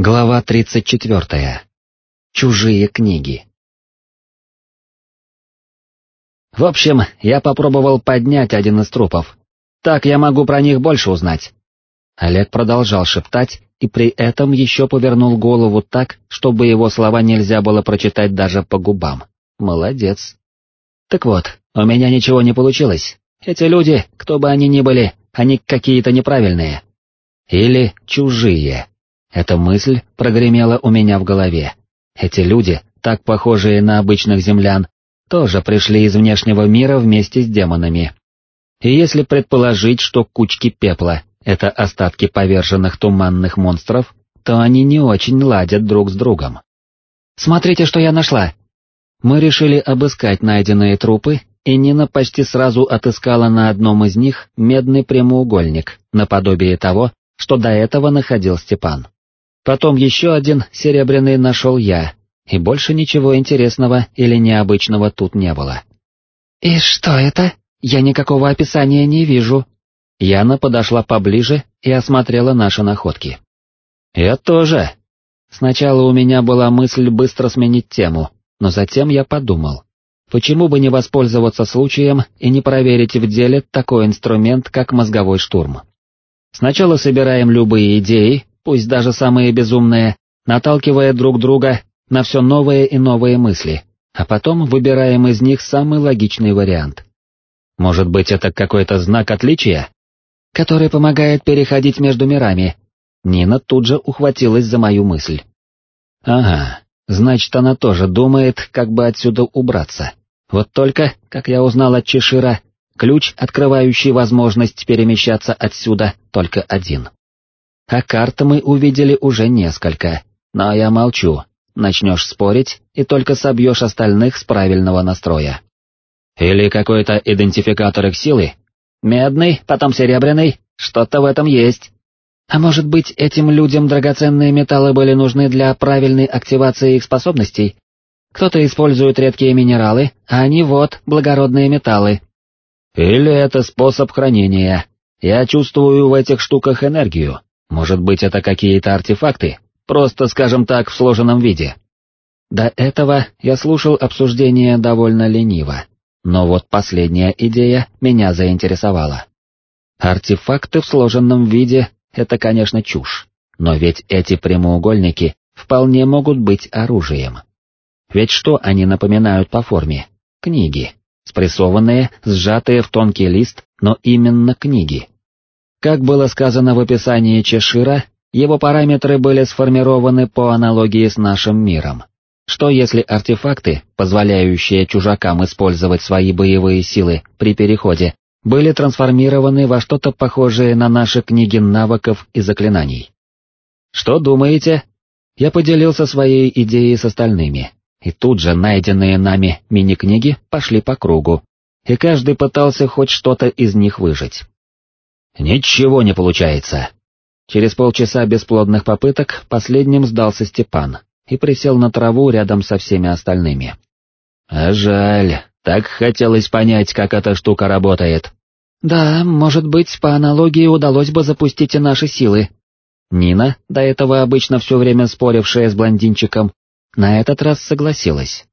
Глава 34. Чужие книги. В общем, я попробовал поднять один из трупов. Так я могу про них больше узнать. Олег продолжал шептать и при этом еще повернул голову так, чтобы его слова нельзя было прочитать даже по губам. Молодец. Так вот, у меня ничего не получилось. Эти люди, кто бы они ни были, они какие-то неправильные. Или чужие. Эта мысль прогремела у меня в голове. Эти люди, так похожие на обычных землян, тоже пришли из внешнего мира вместе с демонами. И если предположить, что кучки пепла — это остатки поверженных туманных монстров, то они не очень ладят друг с другом. «Смотрите, что я нашла!» Мы решили обыскать найденные трупы, и Нина почти сразу отыскала на одном из них медный прямоугольник, наподобие того, что до этого находил Степан. Потом еще один серебряный нашел я, и больше ничего интересного или необычного тут не было. «И что это? Я никакого описания не вижу». Яна подошла поближе и осмотрела наши находки. «Я тоже». Сначала у меня была мысль быстро сменить тему, но затем я подумал, почему бы не воспользоваться случаем и не проверить в деле такой инструмент, как мозговой штурм. Сначала собираем любые идеи, пусть даже самые безумные, наталкивая друг друга на все новые и новые мысли, а потом выбираем из них самый логичный вариант. Может быть это какой-то знак отличия? Который помогает переходить между мирами. Нина тут же ухватилась за мою мысль. Ага, значит она тоже думает, как бы отсюда убраться. Вот только, как я узнал от Чешира, ключ, открывающий возможность перемещаться отсюда, только один. А карт мы увидели уже несколько, но я молчу, начнешь спорить и только собьешь остальных с правильного настроя. Или какой-то идентификатор их силы? Медный, потом серебряный, что-то в этом есть. А может быть, этим людям драгоценные металлы были нужны для правильной активации их способностей? Кто-то использует редкие минералы, а они вот, благородные металлы. Или это способ хранения. Я чувствую в этих штуках энергию, может быть, это какие-то артефакты, просто, скажем так, в сложенном виде. До этого я слушал обсуждение довольно лениво, но вот последняя идея меня заинтересовала. Артефакты в сложенном виде — это, конечно, чушь, но ведь эти прямоугольники вполне могут быть оружием. Ведь что они напоминают по форме? Книги, спрессованные, сжатые в тонкий лист, но именно книги. Как было сказано в описании Чешира, его параметры были сформированы по аналогии с нашим миром. Что если артефакты, позволяющие чужакам использовать свои боевые силы при переходе, были трансформированы во что-то похожее на наши книги навыков и заклинаний? Что думаете? Я поделился своей идеей с остальными, и тут же найденные нами мини-книги пошли по кругу, и каждый пытался хоть что-то из них выжить. Ничего не получается. Через полчаса бесплодных попыток последним сдался Степан и присел на траву рядом со всеми остальными. А жаль, так хотелось понять, как эта штука работает. Да, может быть, по аналогии удалось бы запустить и наши силы. Нина, до этого обычно все время спорившая с блондинчиком, на этот раз согласилась.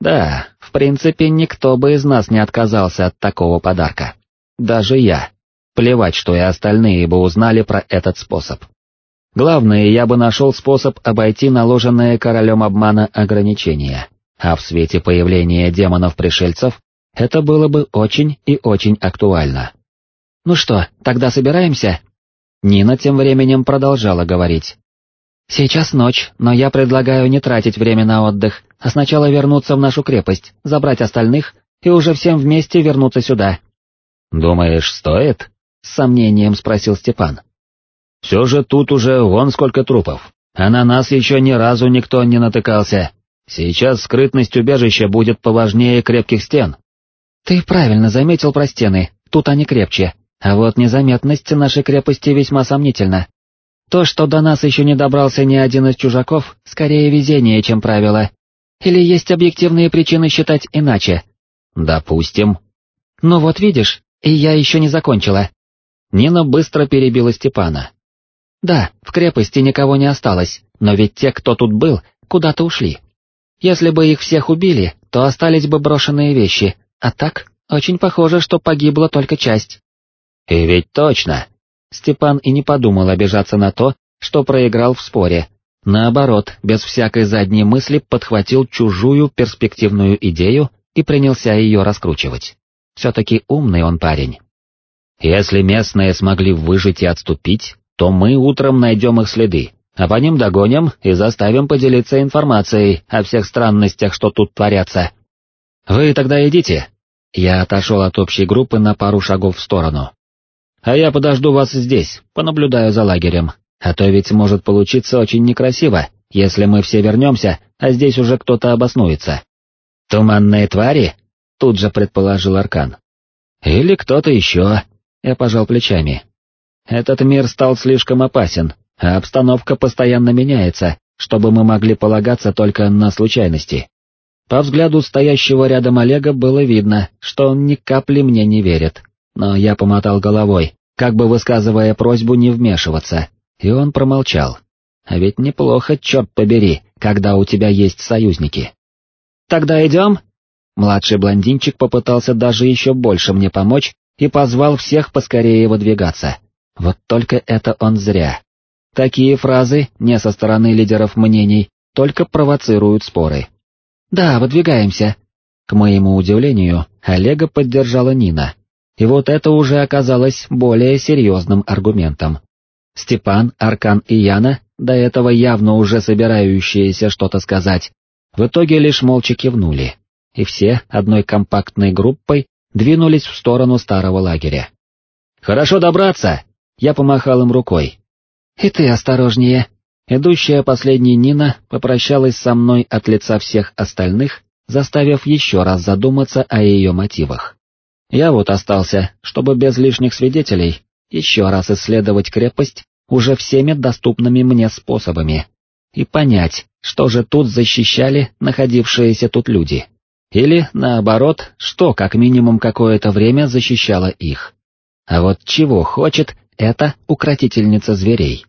Да, в принципе, никто бы из нас не отказался от такого подарка. Даже я. Плевать, что и остальные бы узнали про этот способ. Главное, я бы нашел способ обойти наложенное королем обмана ограничения, а в свете появления демонов-пришельцев это было бы очень и очень актуально. «Ну что, тогда собираемся?» Нина тем временем продолжала говорить. «Сейчас ночь, но я предлагаю не тратить время на отдых, а сначала вернуться в нашу крепость, забрать остальных и уже всем вместе вернуться сюда». «Думаешь, стоит?» — с сомнением спросил Степан. «Все же тут уже вон сколько трупов, а на нас еще ни разу никто не натыкался. Сейчас скрытность убежища будет поважнее крепких стен». «Ты правильно заметил про стены, тут они крепче, а вот незаметность нашей крепости весьма сомнительна. То, что до нас еще не добрался ни один из чужаков, скорее везение, чем правило. Или есть объективные причины считать иначе?» «Допустим». «Ну вот видишь, и я еще не закончила. Нина быстро перебила Степана. Да, в крепости никого не осталось, но ведь те, кто тут был, куда-то ушли. Если бы их всех убили, то остались бы брошенные вещи, а так, очень похоже, что погибла только часть. И ведь точно. Степан и не подумал обижаться на то, что проиграл в споре. Наоборот, без всякой задней мысли подхватил чужую перспективную идею и принялся ее раскручивать. Все-таки умный он парень. Если местные смогли выжить и отступить, то мы утром найдем их следы, а по ним догоним и заставим поделиться информацией о всех странностях, что тут творятся. Вы тогда идите. Я отошел от общей группы на пару шагов в сторону. А я подожду вас здесь, понаблюдаю за лагерем, а то ведь может получиться очень некрасиво, если мы все вернемся, а здесь уже кто-то обоснуется. Туманные твари? Тут же предположил Аркан. Или кто-то еще, я пожал плечами. Этот мир стал слишком опасен, а обстановка постоянно меняется, чтобы мы могли полагаться только на случайности. По взгляду стоящего рядом Олега было видно, что он ни капли мне не верит, но я помотал головой, как бы высказывая просьбу не вмешиваться, и он промолчал. А ведь неплохо, черт побери, когда у тебя есть союзники. «Тогда идем?» Младший блондинчик попытался даже еще больше мне помочь и позвал всех поскорее выдвигаться. Вот только это он зря. Такие фразы, не со стороны лидеров мнений, только провоцируют споры. «Да, выдвигаемся». К моему удивлению, Олега поддержала Нина. И вот это уже оказалось более серьезным аргументом. Степан, Аркан и Яна, до этого явно уже собирающиеся что-то сказать, в итоге лишь молча кивнули, и все одной компактной группой двинулись в сторону старого лагеря. «Хорошо добраться!» Я помахал им рукой. «И ты осторожнее!» Идущая последней Нина попрощалась со мной от лица всех остальных, заставив еще раз задуматься о ее мотивах. Я вот остался, чтобы без лишних свидетелей еще раз исследовать крепость уже всеми доступными мне способами и понять, что же тут защищали находившиеся тут люди. Или, наоборот, что как минимум какое-то время защищало их. А вот чего хочет эта укротительница зверей?